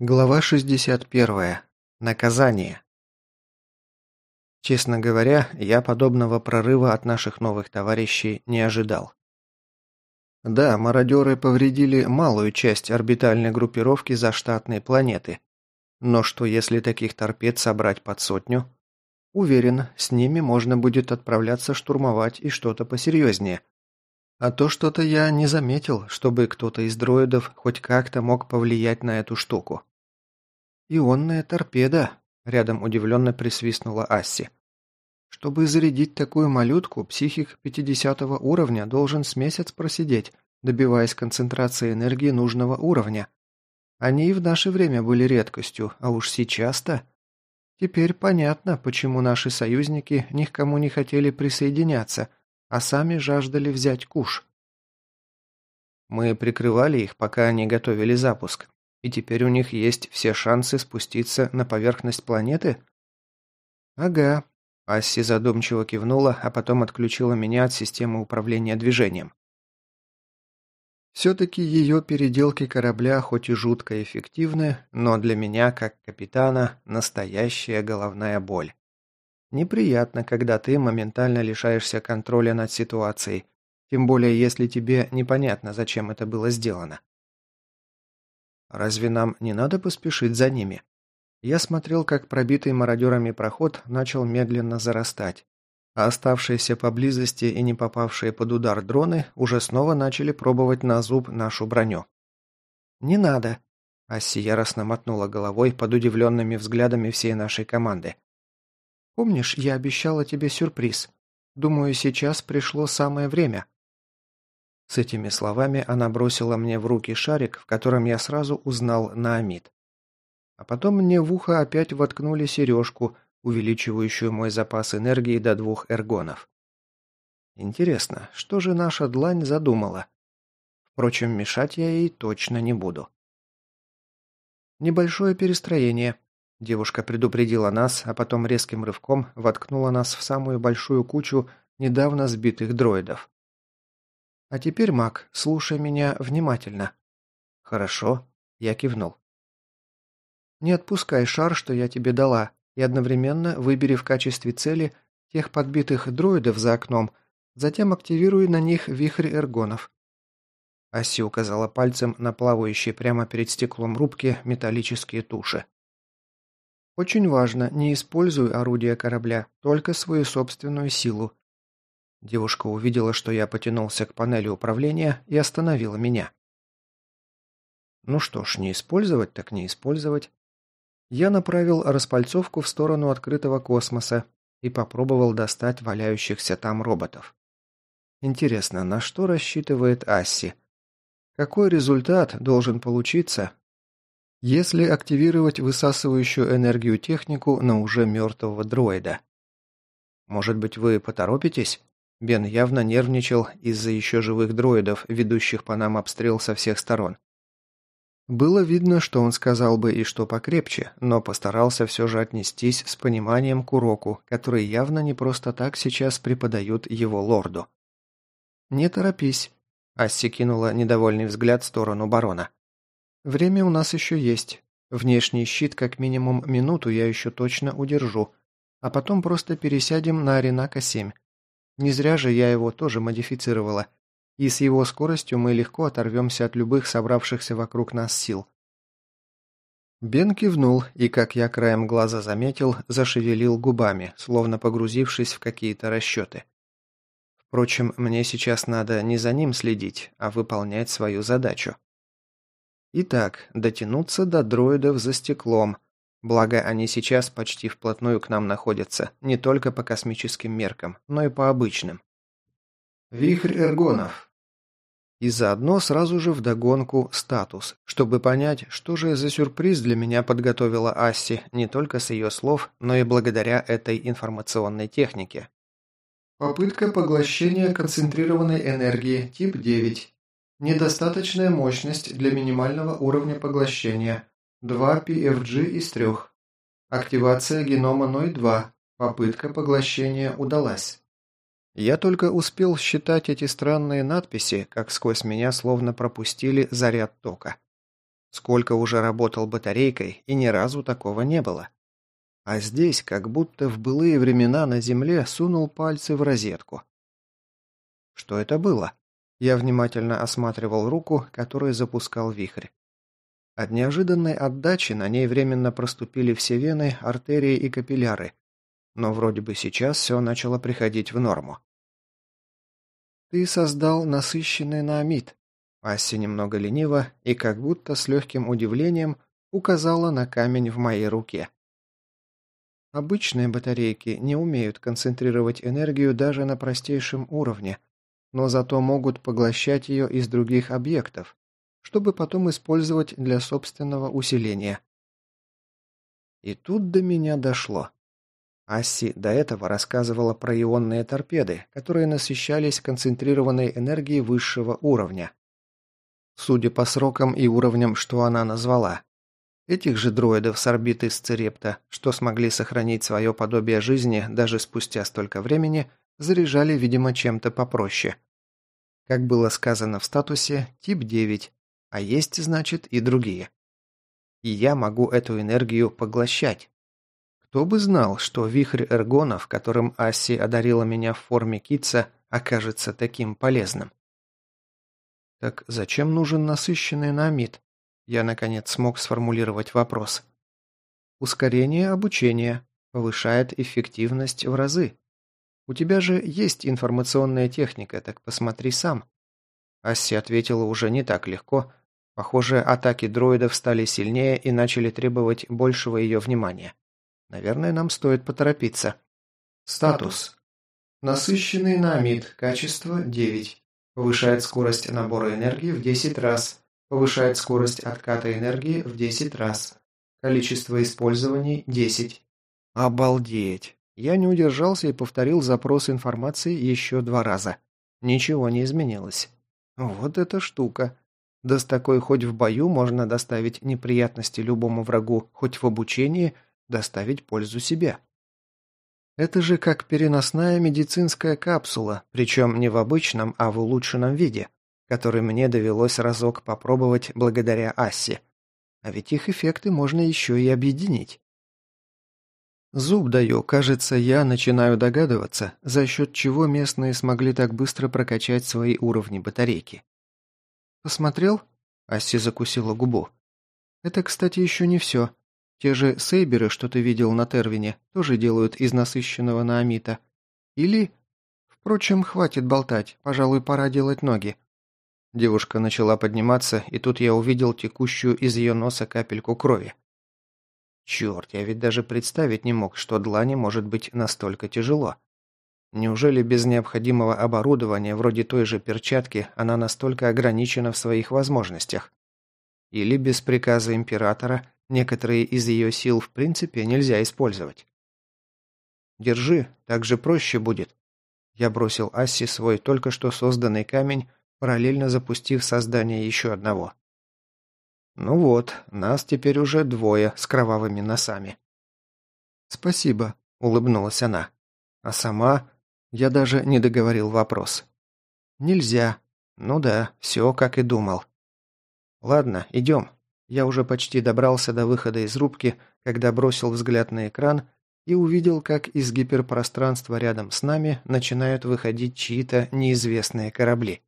Глава 61. Наказание. Честно говоря, я подобного прорыва от наших новых товарищей не ожидал. Да, мародеры повредили малую часть орбитальной группировки заштатной планеты. Но что если таких торпед собрать под сотню? Уверен, с ними можно будет отправляться штурмовать и что-то посерьезнее. А то что-то я не заметил, чтобы кто-то из дроидов хоть как-то мог повлиять на эту штуку. «Ионная торпеда», — рядом удивленно присвистнула Асси. «Чтобы зарядить такую малютку, психик 50 уровня должен с месяц просидеть, добиваясь концентрации энергии нужного уровня. Они и в наше время были редкостью, а уж сейчас-то...» Теперь понятно, почему наши союзники ни к кому не хотели присоединяться, а сами жаждали взять куш. Мы прикрывали их, пока они готовили запуск, и теперь у них есть все шансы спуститься на поверхность планеты? Ага. Асси задумчиво кивнула, а потом отключила меня от системы управления движением. Все-таки ее переделки корабля хоть и жутко эффективны, но для меня, как капитана, настоящая головная боль. Неприятно, когда ты моментально лишаешься контроля над ситуацией, тем более если тебе непонятно, зачем это было сделано. Разве нам не надо поспешить за ними? Я смотрел, как пробитый мародерами проход начал медленно зарастать, а оставшиеся поблизости и не попавшие под удар дроны уже снова начали пробовать на зуб нашу броню. «Не надо!» Асси яростно мотнула головой под удивленными взглядами всей нашей команды. Помнишь, я обещала тебе сюрприз? Думаю, сейчас пришло самое время». С этими словами она бросила мне в руки шарик, в котором я сразу узнал Наамид. А потом мне в ухо опять воткнули сережку, увеличивающую мой запас энергии до двух эргонов. Интересно, что же наша длань задумала? Впрочем, мешать я ей точно не буду. Небольшое перестроение. Девушка предупредила нас, а потом резким рывком воткнула нас в самую большую кучу недавно сбитых дроидов. «А теперь, маг, слушай меня внимательно». «Хорошо», — я кивнул. «Не отпускай шар, что я тебе дала, и одновременно выбери в качестве цели тех подбитых дроидов за окном, затем активируй на них вихрь эргонов». Аси указала пальцем на плавающие прямо перед стеклом рубки металлические туши. Очень важно, не используй орудие корабля, только свою собственную силу. Девушка увидела, что я потянулся к панели управления и остановила меня. Ну что ж, не использовать так не использовать. Я направил распальцовку в сторону открытого космоса и попробовал достать валяющихся там роботов. Интересно, на что рассчитывает Асси? Какой результат должен получиться, если активировать высасывающую энергию технику на уже мертвого дроида. Может быть, вы поторопитесь? Бен явно нервничал из-за еще живых дроидов, ведущих по нам обстрел со всех сторон. Было видно, что он сказал бы и что покрепче, но постарался все же отнестись с пониманием к уроку, который явно не просто так сейчас преподают его лорду. «Не торопись», – Асси кинула недовольный взгляд в сторону барона. Время у нас еще есть. Внешний щит как минимум минуту я еще точно удержу. А потом просто пересядем на Аренака-7. Не зря же я его тоже модифицировала. И с его скоростью мы легко оторвемся от любых собравшихся вокруг нас сил. Бен кивнул и, как я краем глаза заметил, зашевелил губами, словно погрузившись в какие-то расчеты. Впрочем, мне сейчас надо не за ним следить, а выполнять свою задачу. Итак, дотянуться до дроидов за стеклом. Благо, они сейчас почти вплотную к нам находятся, не только по космическим меркам, но и по обычным. Вихрь эргонов. И заодно сразу же вдогонку статус, чтобы понять, что же за сюрприз для меня подготовила Асси, не только с ее слов, но и благодаря этой информационной технике. Попытка поглощения концентрированной энергии, тип 9. Недостаточная мощность для минимального уровня поглощения. 2 PFG из 3. Активация генома НОЙ-2. Попытка поглощения удалась. Я только успел считать эти странные надписи, как сквозь меня словно пропустили заряд тока. Сколько уже работал батарейкой, и ни разу такого не было. А здесь, как будто в былые времена на земле, сунул пальцы в розетку. Что это было? Я внимательно осматривал руку, которую запускал вихрь. От неожиданной отдачи на ней временно проступили все вены, артерии и капилляры. Но вроде бы сейчас все начало приходить в норму. «Ты создал насыщенный наамид», Асси немного лениво и как будто с легким удивлением указала на камень в моей руке. Обычные батарейки не умеют концентрировать энергию даже на простейшем уровне, но зато могут поглощать ее из других объектов, чтобы потом использовать для собственного усиления. И тут до меня дошло. Асси до этого рассказывала про ионные торпеды, которые насыщались концентрированной энергией высшего уровня. Судя по срокам и уровням, что она назвала. Этих же дроидов с орбиты Сцерепта, что смогли сохранить свое подобие жизни даже спустя столько времени, заряжали, видимо, чем-то попроще. Как было сказано в статусе, тип 9, а есть, значит, и другие. И я могу эту энергию поглощать. Кто бы знал, что вихрь эргонов, которым Асси одарила меня в форме китца, окажется таким полезным. Так зачем нужен насыщенный намид? Я, наконец, смог сформулировать вопрос. Ускорение обучения повышает эффективность в разы. У тебя же есть информационная техника, так посмотри сам. Асси ответила уже не так легко. Похоже, атаки дроидов стали сильнее и начали требовать большего ее внимания. Наверное, нам стоит поторопиться. Статус. Насыщенный намид. Качество 9. Повышает скорость набора энергии в 10 раз. Повышает скорость отката энергии в 10 раз. Количество использований – 10. Обалдеть! Я не удержался и повторил запрос информации еще два раза. Ничего не изменилось. Вот эта штука. Да с такой хоть в бою можно доставить неприятности любому врагу, хоть в обучении доставить пользу себе. Это же как переносная медицинская капсула, причем не в обычном, а в улучшенном виде, который мне довелось разок попробовать благодаря Ассе. А ведь их эффекты можно еще и объединить. Зуб даю, кажется, я начинаю догадываться, за счет чего местные смогли так быстро прокачать свои уровни батарейки. «Посмотрел?» – Асси закусила губу. «Это, кстати, еще не все. Те же сейберы, что ты видел на Тервине, тоже делают из насыщенного наамита. Или... Впрочем, хватит болтать, пожалуй, пора делать ноги. Девушка начала подниматься, и тут я увидел текущую из ее носа капельку крови. Черт, я ведь даже представить не мог, что длани может быть настолько тяжело. Неужели без необходимого оборудования, вроде той же перчатки, она настолько ограничена в своих возможностях? Или без приказа императора Некоторые из ее сил в принципе нельзя использовать. «Держи, так же проще будет». Я бросил Асси свой только что созданный камень, параллельно запустив создание еще одного. «Ну вот, нас теперь уже двое с кровавыми носами». «Спасибо», — улыбнулась она. А сама... Я даже не договорил вопрос. «Нельзя. Ну да, все как и думал». «Ладно, идем. Я уже почти добрался до выхода из рубки, когда бросил взгляд на экран и увидел, как из гиперпространства рядом с нами начинают выходить чьи-то неизвестные корабли.